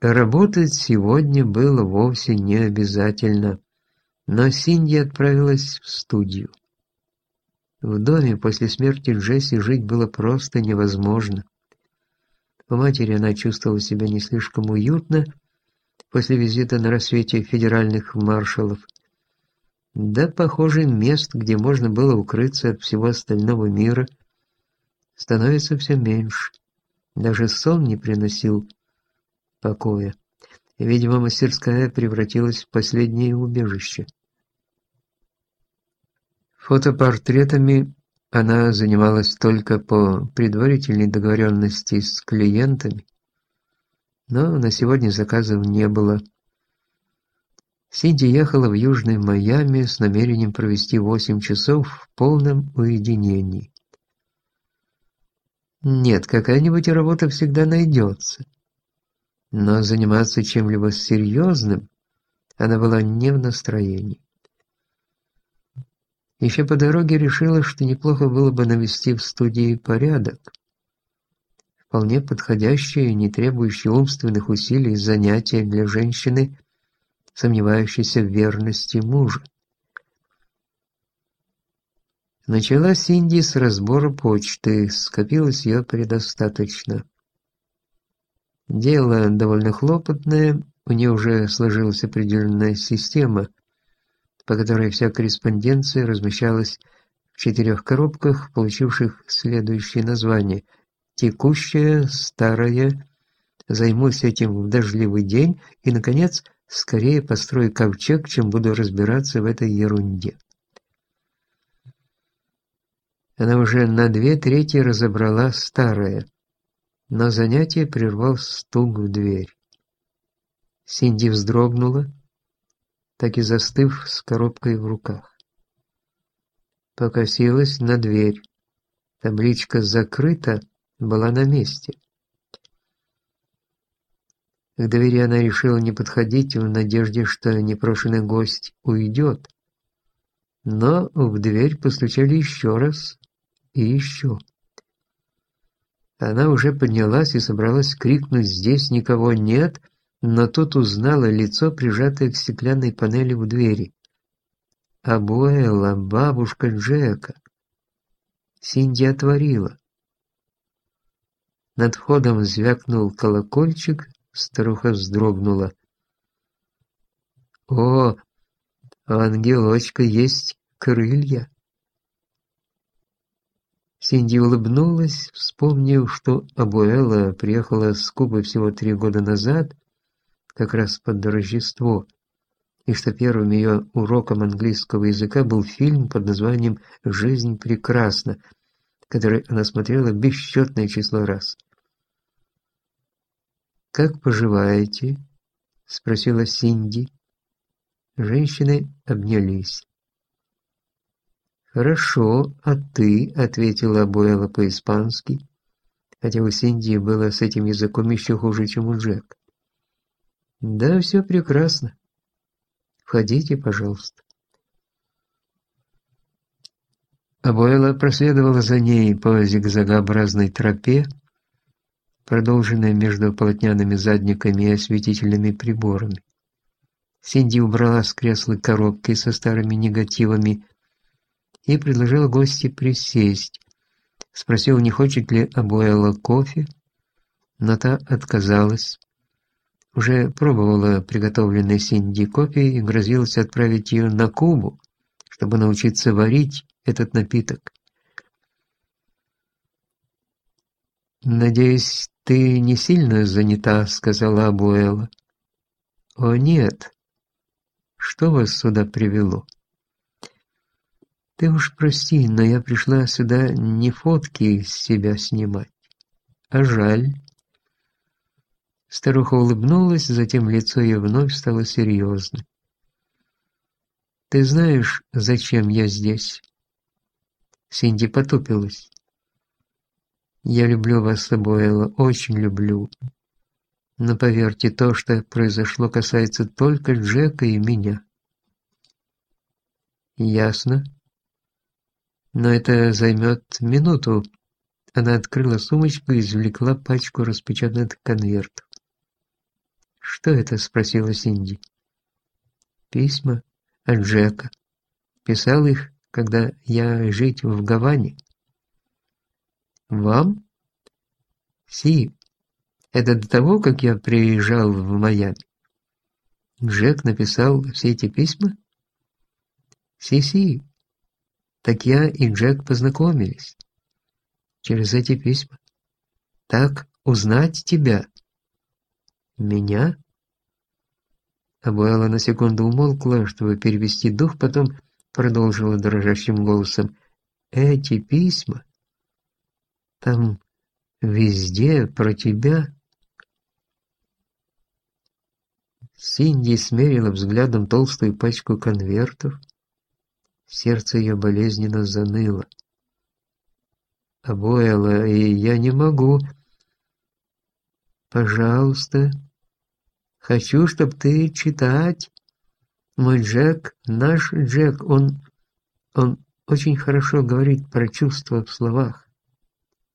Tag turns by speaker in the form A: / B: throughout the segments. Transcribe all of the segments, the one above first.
A: Работать сегодня было вовсе не обязательно, но Синди отправилась в студию. В доме после смерти Джесси жить было просто невозможно. У матери она чувствовала себя не слишком уютно после визита на рассвете федеральных маршалов. Да, похоже, мест, где можно было укрыться от всего остального мира, становится все меньше. Даже сон не приносил покоя. Видимо, мастерская превратилась в последнее убежище. Фотопортретами она занималась только по предварительной договоренности с клиентами, но на сегодня заказов не было. Синди ехала в Южный Майами с намерением провести 8 часов в полном уединении. Нет, какая-нибудь работа всегда найдется. Но заниматься чем-либо серьезным она была не в настроении. Еще по дороге решила, что неплохо было бы навести в студии порядок. Вполне подходящее, не требующее умственных усилий занятие для женщины, сомневающейся в верности мужа. Начала Синди с разбора почты, скопилось ее предостаточно. Дело довольно хлопотное, у нее уже сложилась определенная система, по которой вся корреспонденция размещалась в четырех коробках, получивших следующее название. «Текущая», «Старая», «Займусь этим в дождливый день» и, наконец, «Скорее построю ковчег, чем буду разбираться в этой ерунде». Она уже на две трети разобрала «Старая», но занятие прервал стук в дверь. Синди вздрогнула, так и застыв с коробкой в руках. Покосилась на дверь. Табличка «Закрыта» была на месте. К двери она решила не подходить в надежде, что непрошенный гость уйдет. Но в дверь постучали еще раз и еще. Она уже поднялась и собралась крикнуть «Здесь никого нет!», но тут узнала лицо, прижатое к стеклянной панели в двери. Абуэла, бабушка Джека. Синди отворила. Над входом звякнул колокольчик, старуха вздрогнула. «О, у ангелочка есть крылья!» Синди улыбнулась, вспомнив, что Абуэла приехала с Кубы всего три года назад, как раз под Рождество, и что первым ее уроком английского языка был фильм под названием «Жизнь прекрасна», который она смотрела бесчетное число раз. «Как поживаете?» – спросила Синди. Женщины обнялись. «Хорошо, а ты?» – ответила Абуэла по-испански, хотя у Синди было с этим языком еще хуже, чем у Джек. «Да, все прекрасно. Входите, пожалуйста». Абуэла проследовала за ней по зигзагообразной тропе, продолженной между полотняными задниками и осветительными приборами. Синди убрала с кресла коробки со старыми негативами и предложил гости присесть. Спросил, не хочет ли Абуэла кофе, но та отказалась. Уже пробовала приготовленный Синди кофе и грозилась отправить ее на Кубу, чтобы научиться варить этот напиток. «Надеюсь, ты не сильно занята», — сказала Абуэла. «О, нет. Что вас сюда привело?» Ты уж прости, но я пришла сюда не фотки с себя снимать, а жаль. Старуха улыбнулась, затем лицо ее вновь стало серьезным. «Ты знаешь, зачем я здесь?» Синди потупилась. «Я люблю вас Элла, очень люблю. Но поверьте, то, что произошло, касается только Джека и меня». «Ясно», но это займет минуту. Она открыла сумочку и извлекла пачку распечатанных конвертов. «Что это?» – спросила Синди. «Письма от Джека. Писал их, когда я жить в Гаване». «Вам?» «Си. Это до того, как я приезжал в Майами?» Джек написал все эти письма? Си-си. Так я и Джек познакомились. Через эти письма. Так узнать тебя. Меня? Абуэла на секунду умолкла, чтобы перевести дух, потом продолжила дрожащим голосом. Эти письма? Там везде про тебя Синди смерила взглядом толстую пачку конвертов. Сердце ее болезненно заныло. «Абуэла, и я не могу...» «Пожалуйста, хочу, чтоб ты читать. Мой Джек, наш Джек, он... он очень хорошо говорит про чувства в словах.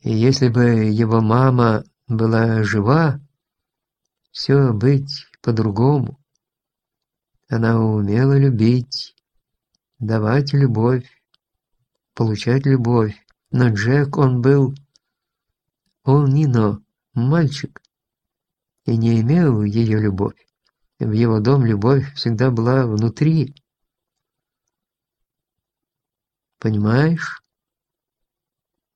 A: И если бы его мама была жива, все быть по-другому. Она умела любить, давать любовь, получать любовь. Но Джек, он был... Он Нино, мальчик, и не имел ее любовь. В его дом любовь всегда была внутри. Понимаешь?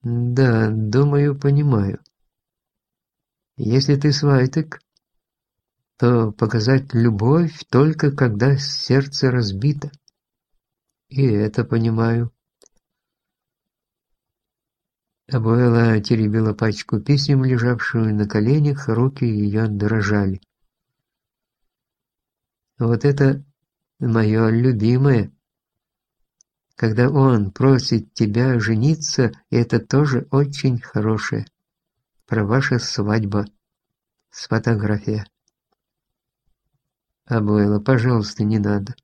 A: Да, думаю, понимаю. Если ты свайтек, то показать любовь только когда сердце разбито. И это понимаю. Абуэла теребила пачку писем, лежавшую на коленях, руки ее дрожали. Вот это мое любимое. Когда он просит тебя жениться, это тоже очень хорошее. Про ваша свадьба с фотографией. Абуэла, пожалуйста, не надо.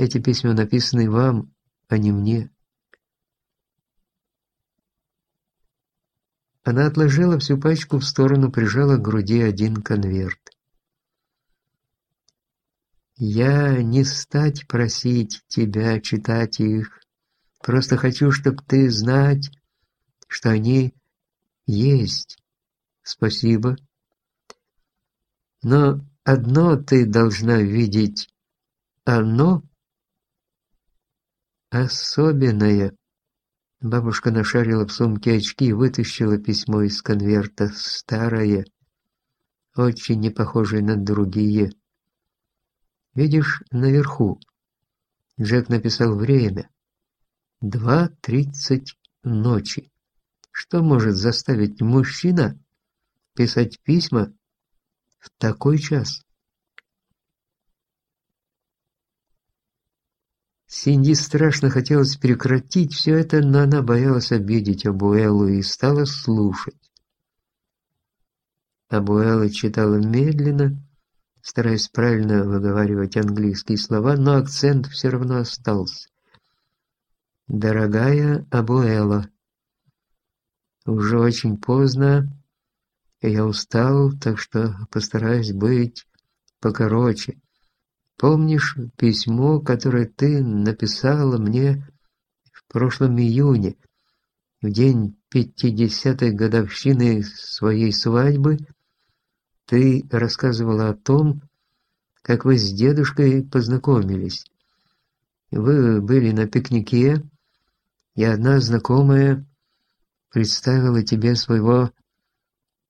A: Эти письма написаны вам, а не мне. Она отложила всю пачку в сторону, прижала к груди один конверт. «Я не стать просить тебя читать их. Просто хочу, чтобы ты знать, что они есть. Спасибо. Но Одно ты должна видеть. Оно особенное. Бабушка нашарила в сумке очки и вытащила письмо из конверта. Старое, очень не похожее на другие. Видишь, наверху. Джек написал время. Два тридцать ночи. Что может заставить мужчина писать письма в такой час. Синди страшно хотелось прекратить все это, но она боялась обидеть Абуэлу и стала слушать. Абуэла читала медленно, стараясь правильно выговаривать английские слова, но акцент все равно остался. «Дорогая Абуэла, уже очень поздно, я устал, так что постараюсь быть покороче. Помнишь письмо, которое ты написала мне в прошлом июне, в день пятидесятой годовщины своей свадьбы? Ты рассказывала о том, как вы с дедушкой познакомились. Вы были на пикнике, и одна знакомая представила тебе своего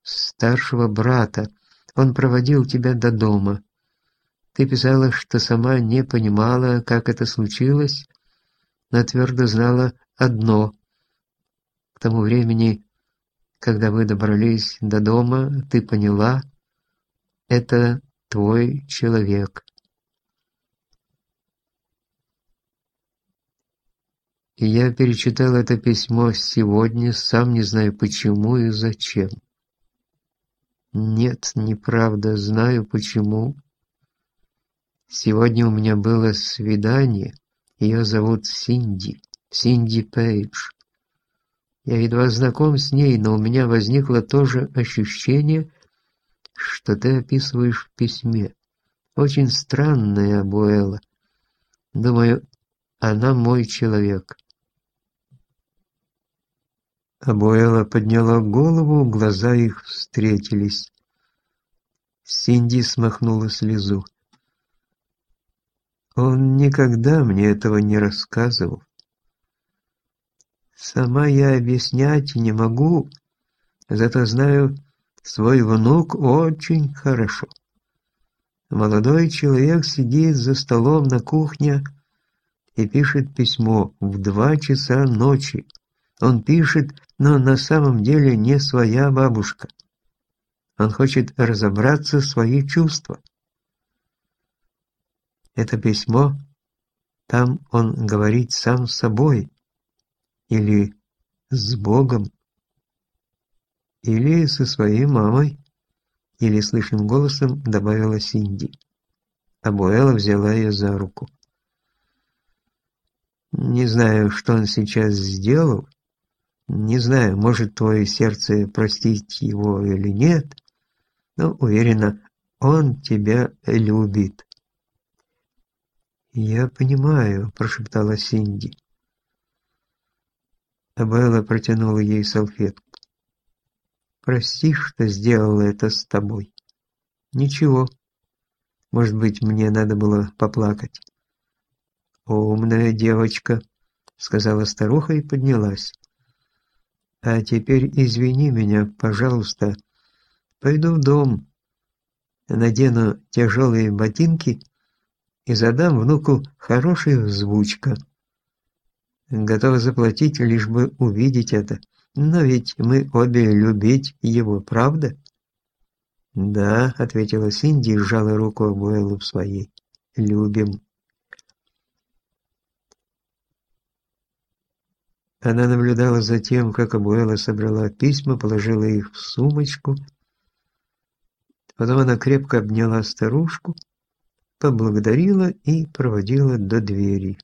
A: старшего брата. Он проводил тебя до дома. Ты писала, что сама не понимала, как это случилось, но твердо знала одно. К тому времени, когда вы добрались до дома, ты поняла, это твой человек. И я перечитал это письмо сегодня, сам не знаю почему и зачем. Нет, неправда, знаю почему. Сегодня у меня было свидание. Ее зовут Синди. Синди Пейдж. Я едва знаком с ней, но у меня возникло то же ощущение, что ты описываешь в письме. Очень странная Абуэла. Думаю, она мой человек. Абуэла подняла голову, глаза их встретились. Синди смахнула слезу. Он никогда мне этого не рассказывал. Сама я объяснять не могу, зато знаю, свой внук очень хорошо. Молодой человек сидит за столом на кухне и пишет письмо в два часа ночи. Он пишет, но на самом деле не своя бабушка. Он хочет разобраться в свои чувства. Это письмо, там он говорит сам с собой или с Богом или со своей мамой, или слышным голосом добавила Синди. Абуэла взяла ее за руку. Не знаю, что он сейчас сделал. Не знаю, может твое сердце простить его или нет, но уверена, он тебя любит. «Я понимаю», – прошептала Синди. Абелла протянула ей салфетку. Прости, что сделала это с тобой. Ничего. Может быть, мне надо было поплакать. Умная девочка, сказала старуха и поднялась. А теперь извини меня, пожалуйста. Пойду в дом, надену тяжелые ботинки и задам внуку хорошую звучка. Готова заплатить, лишь бы увидеть это. Но ведь мы обе любить его, правда? Да, ответила Синди и сжала руку Абуэлу в своей. Любим. Она наблюдала за тем, как Абуэла собрала письма, положила их в сумочку. Потом она крепко обняла старушку, поблагодарила и проводила до двери.